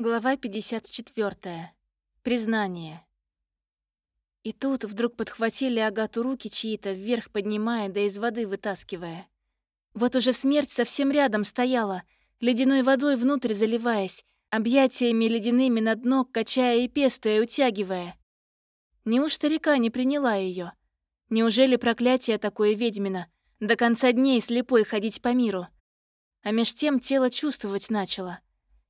Глава 54. Признание. И тут вдруг подхватили Агату руки чьи-то, вверх поднимая, да из воды вытаскивая. Вот уже смерть совсем рядом стояла, ледяной водой внутрь заливаясь, объятиями ледяными на дно, качая и пестуя, утягивая. Неужто река не приняла ее? Неужели проклятие такое ведьмина? До конца дней слепой ходить по миру? А меж тем тело чувствовать начало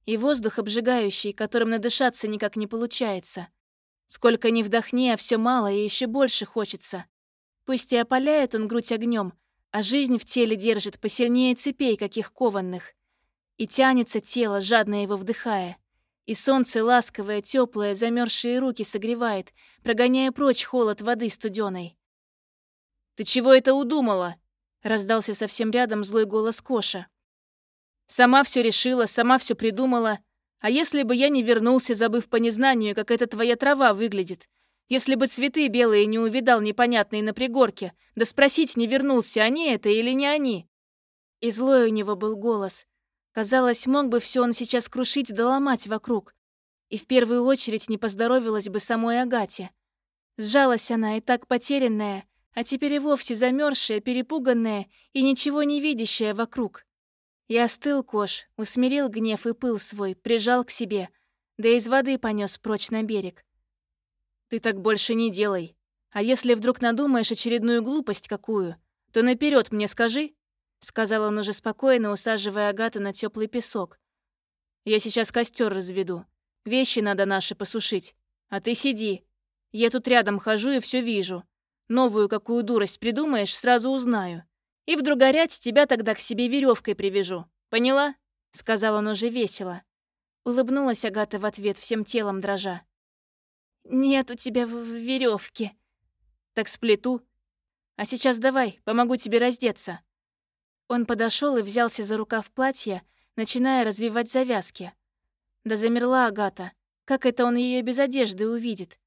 и воздух обжигающий, которым надышаться никак не получается. Сколько ни вдохни, а все мало и еще больше хочется. Пусть и опаляет он грудь огнем, а жизнь в теле держит посильнее цепей, каких кованных. И тянется тело, жадно его вдыхая. И солнце ласковое, теплое, замерзшие руки согревает, прогоняя прочь холод воды студеной. «Ты чего это удумала?» — раздался совсем рядом злой голос Коша. Сама все решила, сама все придумала. А если бы я не вернулся, забыв по незнанию, как эта твоя трава выглядит? Если бы цветы белые не увидал непонятные на пригорке, да спросить не вернулся, они это или не они? И злой у него был голос. Казалось, мог бы все он сейчас крушить да ломать вокруг. И в первую очередь не поздоровилась бы самой Агате. Сжалась она и так потерянная, а теперь и вовсе замерзшая, перепуганная и ничего не видящая вокруг. И остыл Кош, усмирил гнев и пыл свой, прижал к себе, да из воды понес прочь на берег. «Ты так больше не делай. А если вдруг надумаешь очередную глупость какую, то наперед мне скажи», — сказал он уже спокойно, усаживая Агату на теплый песок. «Я сейчас костер разведу. Вещи надо наши посушить. А ты сиди. Я тут рядом хожу и все вижу. Новую какую дурость придумаешь, сразу узнаю. И вдруг горять тебя тогда к себе веревкой привяжу. Поняла?» — сказал он уже весело. Улыбнулась Агата в ответ, всем телом дрожа. «Нет у тебя веревки. «Так сплету. А сейчас давай, помогу тебе раздеться». Он подошел и взялся за рукав платья, начиная развивать завязки. Да замерла Агата. Как это он ее без одежды увидит?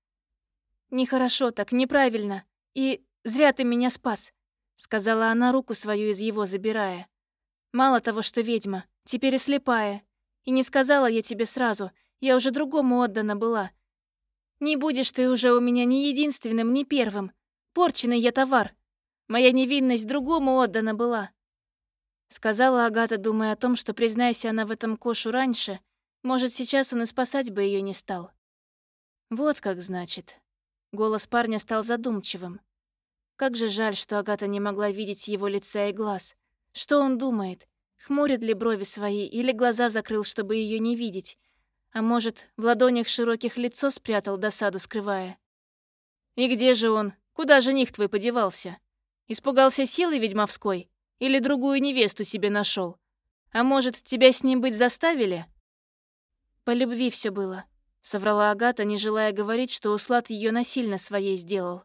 «Нехорошо так, неправильно. И зря ты меня спас сказала она, руку свою из его забирая. Мало того, что ведьма, теперь и слепая. И не сказала я тебе сразу, я уже другому отдана была. Не будешь ты уже у меня ни единственным, ни первым. Порченый я товар. Моя невинность другому отдана была. Сказала Агата, думая о том, что, признайся она в этом Кошу раньше, может, сейчас он и спасать бы ее не стал. Вот как значит. Голос парня стал задумчивым. Как же жаль, что Агата не могла видеть его лица и глаз. Что он думает? Хмурит ли брови свои или глаза закрыл, чтобы ее не видеть? А может, в ладонях широких лицо спрятал, досаду скрывая? «И где же он? Куда жених твой подевался? Испугался силы ведьмовской? Или другую невесту себе нашел? А может, тебя с ним быть заставили?» «По любви все было», — соврала Агата, не желая говорить, что Услад ее насильно своей сделал.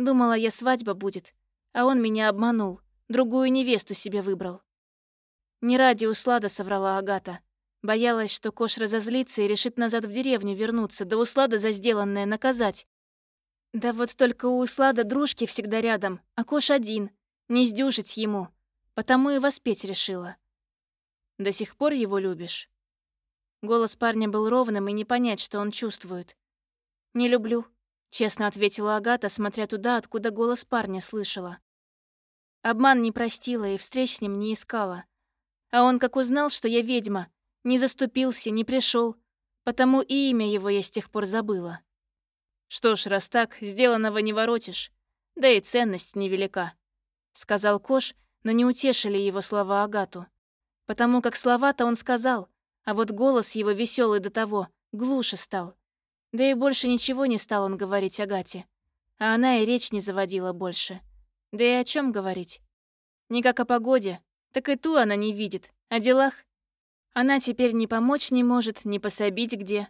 Думала, я свадьба будет, а он меня обманул, другую невесту себе выбрал. Не ради Услада соврала Агата. Боялась, что Кош разозлится и решит назад в деревню вернуться, да Услада за сделанное наказать. Да вот только у Услада дружки всегда рядом, а Кош один, не сдюжить ему, потому и воспеть решила. До сих пор его любишь? Голос парня был ровным, и не понять, что он чувствует. «Не люблю», Честно ответила Агата, смотря туда, откуда голос парня слышала. Обман не простила и встреч с ним не искала. А он, как узнал, что я ведьма, не заступился, не пришел, потому и имя его я с тех пор забыла. Что ж, раз так, сделанного не воротишь, да и ценность невелика, сказал Кош, но не утешили его слова Агату. Потому как слова-то он сказал, а вот голос его веселый до того, глуше стал. Да и больше ничего не стал он говорить Агате. А она и речь не заводила больше. Да и о чем говорить? Не как о погоде, так и ту она не видит. О делах? Она теперь ни помочь не может, ни пособить где.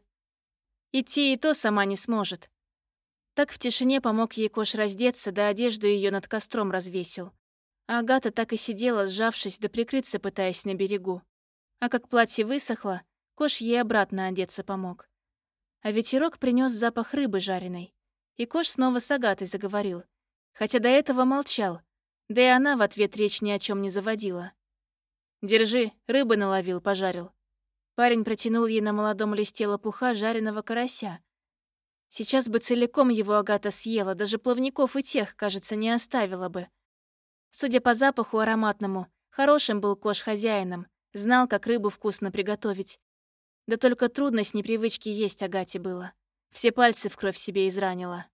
Идти и то сама не сможет. Так в тишине помог ей Кош раздеться, да одежду ее над костром развесил. А Агата так и сидела, сжавшись, да прикрыться пытаясь на берегу. А как платье высохло, Кош ей обратно одеться помог. А ветерок принес запах рыбы жареной. И Кош снова с Агатой заговорил. Хотя до этого молчал. Да и она в ответ речь ни о чем не заводила. «Держи, рыбы наловил, пожарил». Парень протянул ей на молодом листе лопуха жареного карася. Сейчас бы целиком его Агата съела, даже плавников и тех, кажется, не оставила бы. Судя по запаху ароматному, хорошим был кош хозяином, знал, как рыбу вкусно приготовить. Да только трудно с непривычки есть Агате было. Все пальцы в кровь себе изранила.